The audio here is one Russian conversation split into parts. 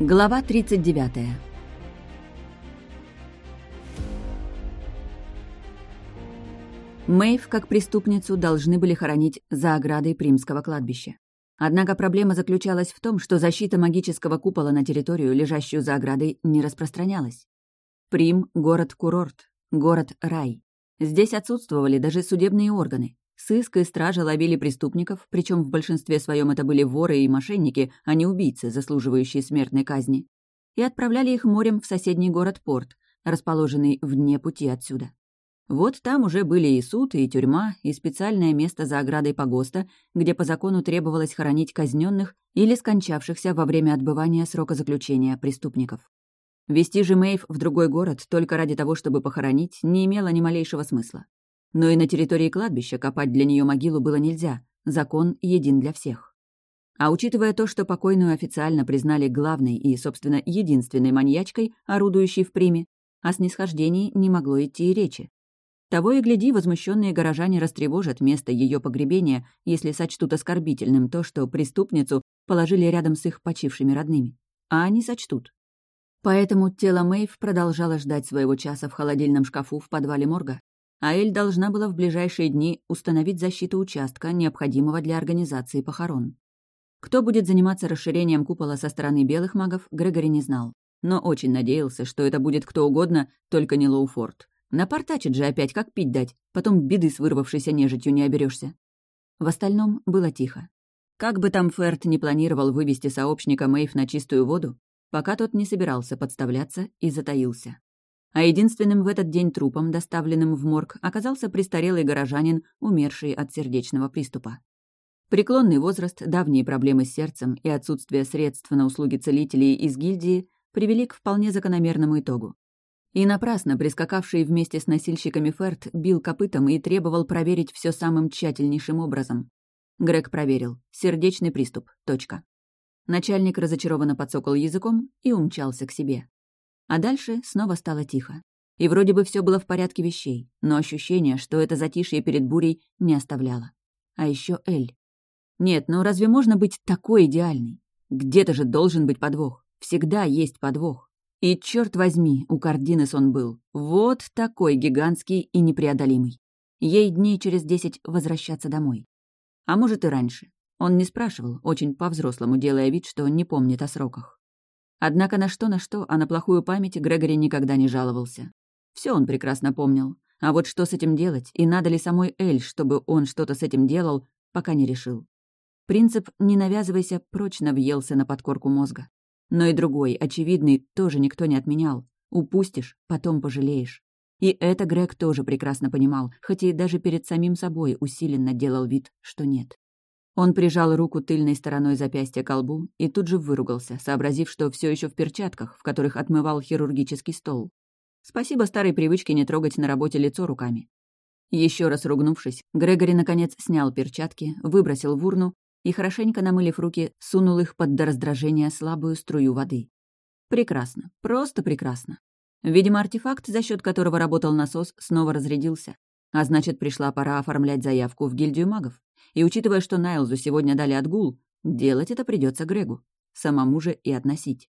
Глава 39 Мэйв, как преступницу, должны были хоронить за оградой Примского кладбища. Однако проблема заключалась в том, что защита магического купола на территорию, лежащую за оградой, не распространялась. Прим — город-курорт, город-рай. Здесь отсутствовали даже судебные органы. Сыск и стража ловили преступников, причем в большинстве своем это были воры и мошенники, а не убийцы, заслуживающие смертной казни, и отправляли их морем в соседний город-порт, расположенный вне пути отсюда. Вот там уже были и суд, и тюрьма, и специальное место за оградой погоста, где по закону требовалось хоронить казненных или скончавшихся во время отбывания срока заключения преступников. Вести же Мэйв в другой город только ради того, чтобы похоронить, не имело ни малейшего смысла. Но и на территории кладбища копать для нее могилу было нельзя, закон един для всех. А учитывая то, что покойную официально признали главной и, собственно, единственной маньячкой, орудующей в приме, о снисхождении не могло идти и речи. Того и гляди, возмущенные горожане растревожат место ее погребения, если сочтут оскорбительным то, что преступницу положили рядом с их почившими родными. А они сочтут. Поэтому тело Мэйв продолжало ждать своего часа в холодильном шкафу в подвале морга, а Эль должна была в ближайшие дни установить защиту участка, необходимого для организации похорон. Кто будет заниматься расширением купола со стороны белых магов, Грегори не знал, но очень надеялся, что это будет кто угодно, только не Лоуфорд. Напортачит же опять, как пить дать, потом беды с вырвавшейся нежитью не оберешься. В остальном было тихо. Как бы там Ферд не планировал вывести сообщника Мэйв на чистую воду, пока тот не собирался подставляться и затаился. А единственным в этот день трупом, доставленным в морг, оказался престарелый горожанин, умерший от сердечного приступа. Преклонный возраст, давние проблемы с сердцем и отсутствие средств на услуги целителей из гильдии привели к вполне закономерному итогу. И напрасно прискакавший вместе с носильщиками Ферд бил копытом и требовал проверить все самым тщательнейшим образом. Грег проверил. Сердечный приступ. Точка. Начальник разочарованно подсокал языком и умчался к себе. А дальше снова стало тихо. И вроде бы все было в порядке вещей, но ощущение, что это затишье перед бурей, не оставляло. А еще Эль. Нет, ну разве можно быть такой идеальной? Где-то же должен быть подвох. Всегда есть подвох. И, черт возьми, у Кардинес он был. Вот такой гигантский и непреодолимый. Ей дней через десять возвращаться домой. А может и раньше. Он не спрашивал, очень по-взрослому делая вид, что не помнит о сроках. Однако на что на что, а на плохую память Грегори никогда не жаловался. Все он прекрасно помнил. А вот что с этим делать, и надо ли самой Эль, чтобы он что-то с этим делал, пока не решил. Принцип «не навязывайся» прочно въелся на подкорку мозга. Но и другой, очевидный, тоже никто не отменял. Упустишь, потом пожалеешь. И это Грег тоже прекрасно понимал, хотя и даже перед самим собой усиленно делал вид, что нет. Он прижал руку тыльной стороной запястья к колбу и тут же выругался, сообразив, что все еще в перчатках, в которых отмывал хирургический стол. Спасибо старой привычке не трогать на работе лицо руками. Еще раз ругнувшись, Грегори наконец снял перчатки, выбросил в урну и, хорошенько намылив руки, сунул их под до раздражения слабую струю воды. Прекрасно, просто прекрасно. Видимо, артефакт, за счет которого работал насос, снова разрядился. А значит, пришла пора оформлять заявку в гильдию магов. И учитывая, что Найлзу сегодня дали отгул, делать это придется Грегу. Самому же и относить.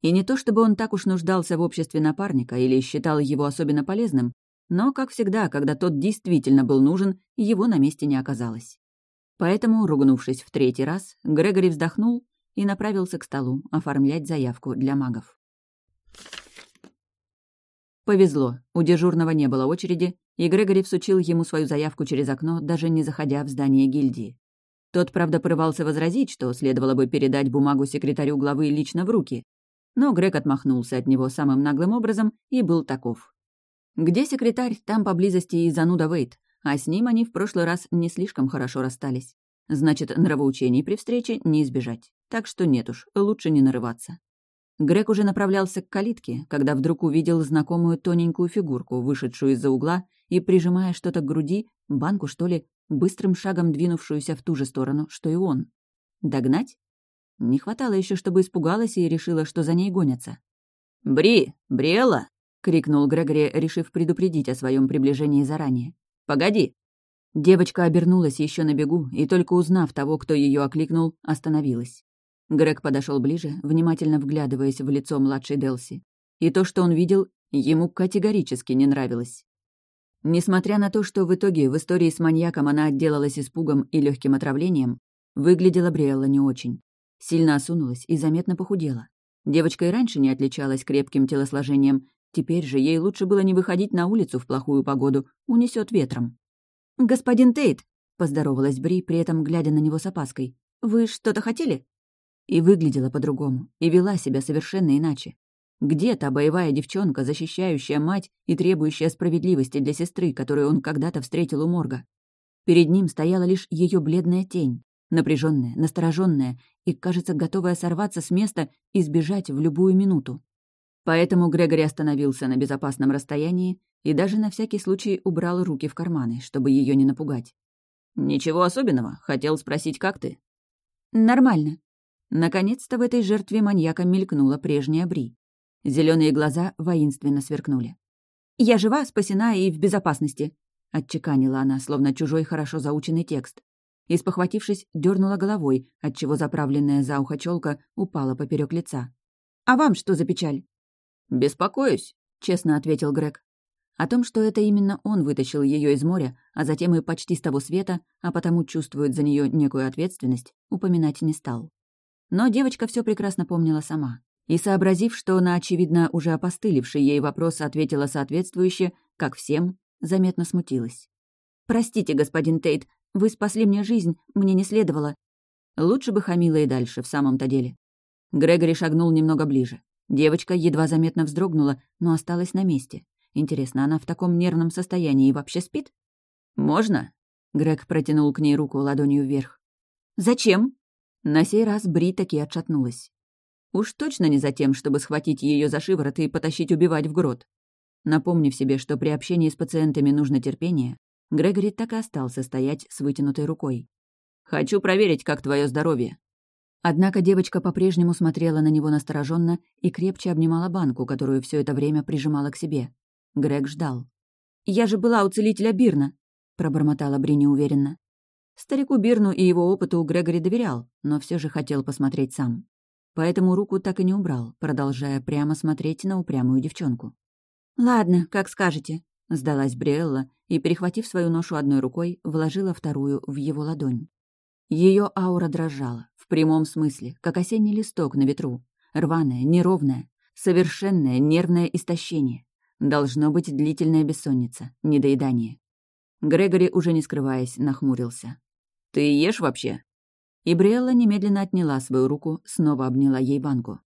И не то чтобы он так уж нуждался в обществе напарника или считал его особенно полезным, но, как всегда, когда тот действительно был нужен, его на месте не оказалось. Поэтому, ругнувшись в третий раз, Грегори вздохнул и направился к столу оформлять заявку для магов. Повезло, у дежурного не было очереди, и Грегори всучил ему свою заявку через окно, даже не заходя в здание гильдии. Тот, правда, порывался возразить, что следовало бы передать бумагу секретарю главы лично в руки. Но Грег отмахнулся от него самым наглым образом и был таков. Где секретарь, там поблизости и зануда Вейт, а с ним они в прошлый раз не слишком хорошо расстались. Значит, нравоучений при встрече не избежать. Так что нет уж, лучше не нарываться. Грег уже направлялся к калитке, когда вдруг увидел знакомую тоненькую фигурку, вышедшую из-за угла и, прижимая что-то к груди, банку, что ли, быстрым шагом двинувшуюся в ту же сторону, что и он. Догнать? Не хватало еще, чтобы испугалась и решила, что за ней гонятся. «Бри! Бриэлла!» — крикнул Грегори, решив предупредить о своем приближении заранее. «Погоди!» Девочка обернулась еще на бегу и, только узнав того, кто ее окликнул, остановилась. Грег подошел ближе, внимательно вглядываясь в лицо младшей Делси. И то, что он видел, ему категорически не нравилось. Несмотря на то, что в итоге в истории с маньяком она отделалась испугом и легким отравлением, выглядела Бриэлла не очень. Сильно осунулась и заметно похудела. Девочка и раньше не отличалась крепким телосложением, теперь же ей лучше было не выходить на улицу в плохую погоду, унесет ветром. «Господин Тейт!» — поздоровалась Бри, при этом глядя на него с опаской. «Вы что-то хотели?» И выглядела по-другому, и вела себя совершенно иначе. Где та боевая девчонка, защищающая мать и требующая справедливости для сестры, которую он когда-то встретил у морга? Перед ним стояла лишь ее бледная тень, напряженная, настороженная и, кажется, готовая сорваться с места и сбежать в любую минуту. Поэтому Грегори остановился на безопасном расстоянии и даже на всякий случай убрал руки в карманы, чтобы ее не напугать. «Ничего особенного. Хотел спросить, как ты?» «Нормально». Наконец-то в этой жертве маньяка мелькнула прежняя Бри. Зеленые глаза воинственно сверкнули. «Я жива, спасена и в безопасности», — отчеканила она, словно чужой хорошо заученный текст. И, спохватившись, дернула головой, отчего заправленная за ухо челка упала поперек лица. «А вам что за печаль?» «Беспокоюсь», — честно ответил Грег. О том, что это именно он вытащил ее из моря, а затем и почти с того света, а потому чувствует за нее некую ответственность, упоминать не стал. Но девочка все прекрасно помнила сама и, сообразив, что на, очевидно, уже опостылевший ей вопрос ответила соответствующе, как всем, заметно смутилась. «Простите, господин Тейт, вы спасли мне жизнь, мне не следовало». Лучше бы хамила и дальше, в самом-то деле. Грегори шагнул немного ближе. Девочка едва заметно вздрогнула, но осталась на месте. Интересно, она в таком нервном состоянии вообще спит? «Можно?» Грег протянул к ней руку ладонью вверх. «Зачем?» На сей раз Бри таки отшатнулась. Уж точно не за тем, чтобы схватить ее за шиворот и потащить убивать в грот. Напомнив себе, что при общении с пациентами нужно терпение, Грегори так и остался стоять с вытянутой рукой. «Хочу проверить, как твое здоровье». Однако девочка по-прежнему смотрела на него настороженно и крепче обнимала банку, которую все это время прижимала к себе. Грег ждал. «Я же была у целителя Бирна», — пробормотала Бри неуверенно. Старику Бирну и его опыту Грегори доверял, но все же хотел посмотреть сам поэтому руку так и не убрал, продолжая прямо смотреть на упрямую девчонку. «Ладно, как скажете», — сдалась Бриэлла и, перехватив свою ношу одной рукой, вложила вторую в его ладонь. Ее аура дрожала, в прямом смысле, как осенний листок на ветру, рваная, неровная, совершенное нервное истощение. Должно быть длительная бессонница, недоедание. Грегори, уже не скрываясь, нахмурился. «Ты ешь вообще?» И Бриэлла немедленно отняла свою руку, снова обняла ей банку.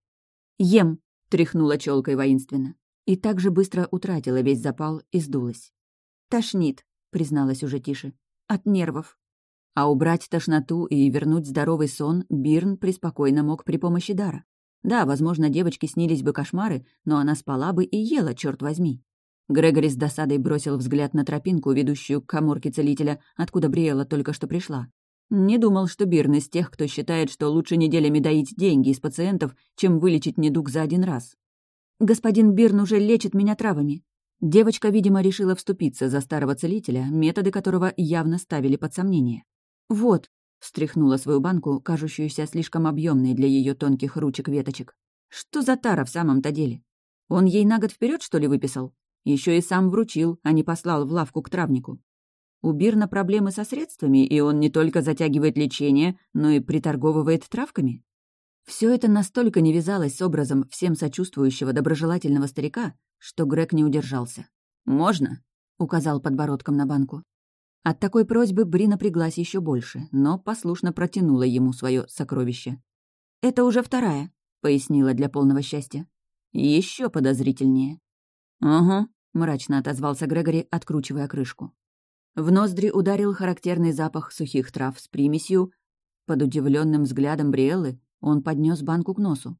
«Ем!» — тряхнула челкой воинственно. И так же быстро утратила весь запал и сдулась. «Тошнит», — призналась уже тише. «От нервов». А убрать тошноту и вернуть здоровый сон Бирн преспокойно мог при помощи дара. Да, возможно, девочке снились бы кошмары, но она спала бы и ела, черт возьми. Грегори с досадой бросил взгляд на тропинку, ведущую к коморке целителя, откуда Бриэла только что пришла. Не думал, что Бирн из тех, кто считает, что лучше неделями доить деньги из пациентов, чем вылечить недуг за один раз. «Господин Бирн уже лечит меня травами». Девочка, видимо, решила вступиться за старого целителя, методы которого явно ставили под сомнение. «Вот», — встряхнула свою банку, кажущуюся слишком объемной для ее тонких ручек-веточек. «Что за тара в самом-то деле? Он ей на год вперед что ли, выписал? Еще и сам вручил, а не послал в лавку к травнику. У Бирна проблемы со средствами, и он не только затягивает лечение, но и приторговывает травками. Все это настолько не вязалось с образом всем сочувствующего доброжелательного старика, что Грег не удержался. «Можно?» — указал подбородком на банку. От такой просьбы Бри напряглась еще больше, но послушно протянула ему свое сокровище. «Это уже вторая», — пояснила для полного счастья. Еще подозрительнее. «Угу», — мрачно отозвался Грегори, откручивая крышку. В ноздри ударил характерный запах сухих трав с примесью. Под удивленным взглядом Бриэллы он поднес банку к носу.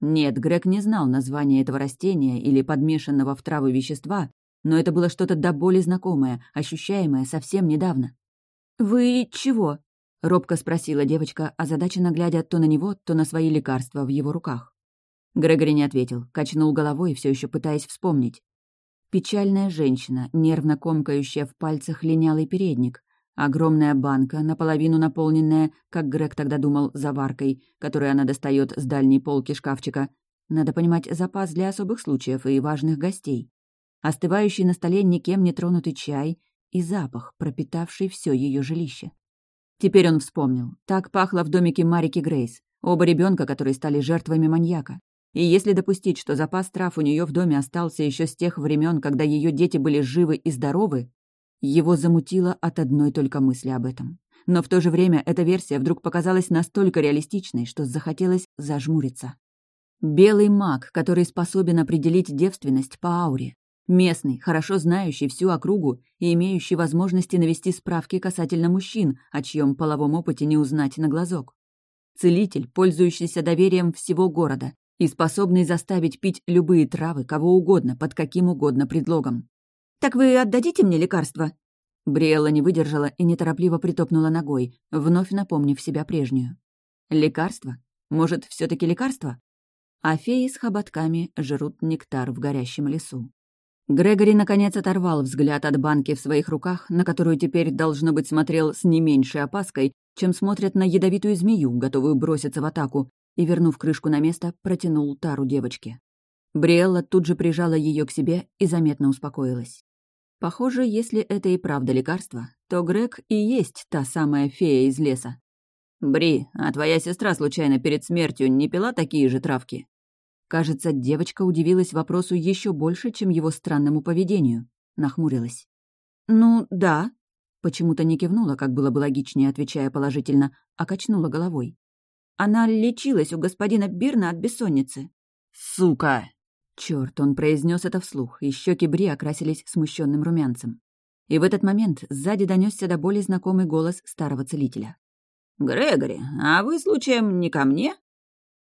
Нет, Грег не знал названия этого растения или подмешанного в травы вещества, но это было что-то до боли знакомое, ощущаемое совсем недавно. «Вы чего?» — робко спросила девочка, озадаченно глядя то на него, то на свои лекарства в его руках. Грегори не ответил, качнул головой, все еще пытаясь вспомнить. Печальная женщина, нервно комкающая в пальцах линялый передник, Огромная банка, наполовину наполненная, как Грег тогда думал, заваркой, которую она достает с дальней полки шкафчика. Надо понимать, запас для особых случаев и важных гостей. Остывающий на столе никем не тронутый чай и запах, пропитавший все ее жилище. Теперь он вспомнил. Так пахло в домике Марики Грейс. Оба ребенка, которые стали жертвами маньяка. И если допустить, что запас трав у нее в доме остался еще с тех времен, когда ее дети были живы и здоровы, его замутило от одной только мысли об этом. Но в то же время эта версия вдруг показалась настолько реалистичной, что захотелось зажмуриться. Белый маг, который способен определить девственность по ауре. Местный, хорошо знающий всю округу и имеющий возможности навести справки касательно мужчин, о чьем половом опыте не узнать на глазок. Целитель, пользующийся доверием всего города и способный заставить пить любые травы, кого угодно, под каким угодно предлогом. «Так вы отдадите мне лекарство?» Бриэлла не выдержала и неторопливо притопнула ногой, вновь напомнив себя прежнюю. «Лекарство? Может, все таки лекарство?» А феи с хоботками жрут нектар в горящем лесу. Грегори, наконец, оторвал взгляд от банки в своих руках, на которую теперь, должно быть, смотрел с не меньшей опаской, чем смотрят на ядовитую змею, готовую броситься в атаку, и, вернув крышку на место, протянул тару девочке. Бриэлла тут же прижала ее к себе и заметно успокоилась. Похоже, если это и правда лекарство, то Грег и есть та самая фея из леса. «Бри, а твоя сестра случайно перед смертью не пила такие же травки?» Кажется, девочка удивилась вопросу еще больше, чем его странному поведению. Нахмурилась. «Ну, да». Почему-то не кивнула, как было бы логичнее, отвечая положительно, а качнула головой. Она лечилась у господина Бирна от бессонницы. «Сука!» Черт, он произнес это вслух, и щеки Бри окрасились смущенным румянцем. И в этот момент сзади донесся до боли знакомый голос старого целителя. «Грегори, а вы случаем не ко мне?»